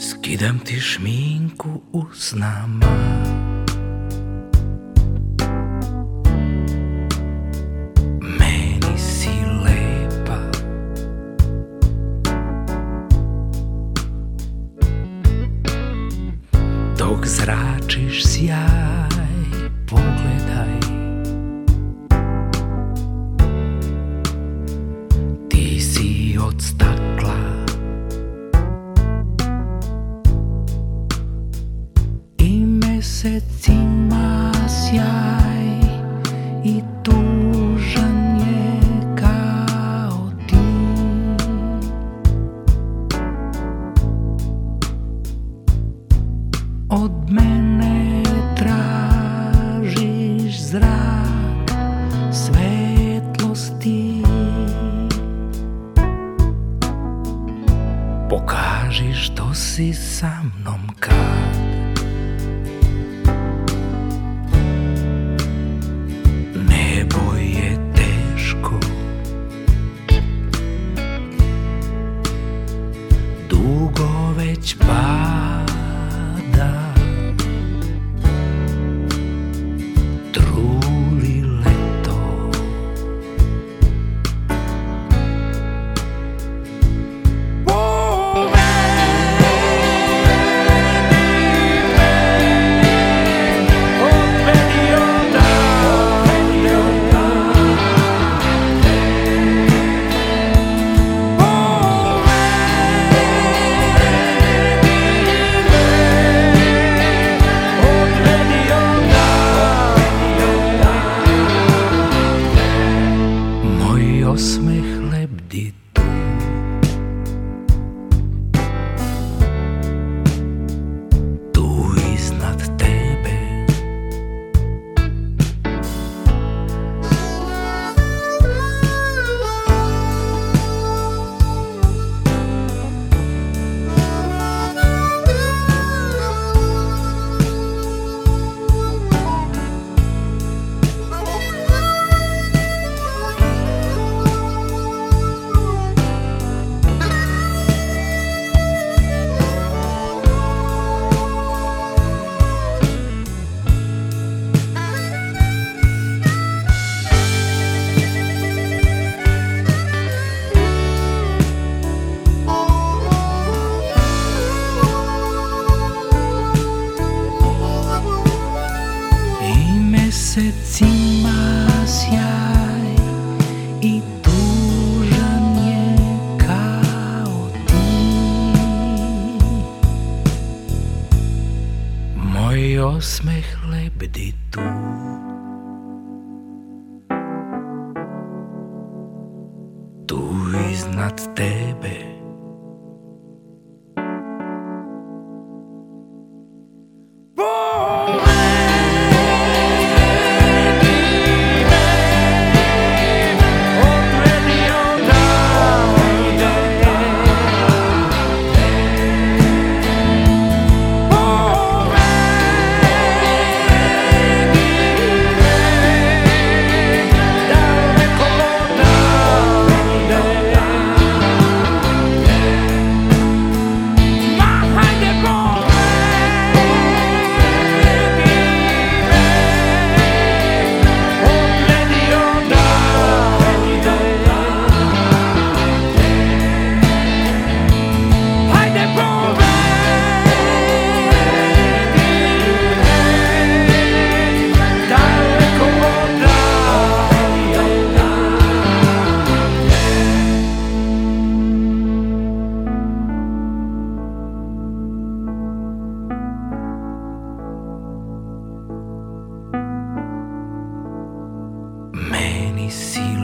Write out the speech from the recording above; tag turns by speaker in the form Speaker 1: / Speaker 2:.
Speaker 1: Skidam ti šminku usnama Meni si lepa. Dok zračiš sjaj Pogledaj. Ti si od ima sjaj I tužan je kao Od mene tražiš zrak svetlosti. Pokaži što si sa mnom kad mesec ima sjaj I tužan je kao ti Moj osmeh lebdi tu silêncio.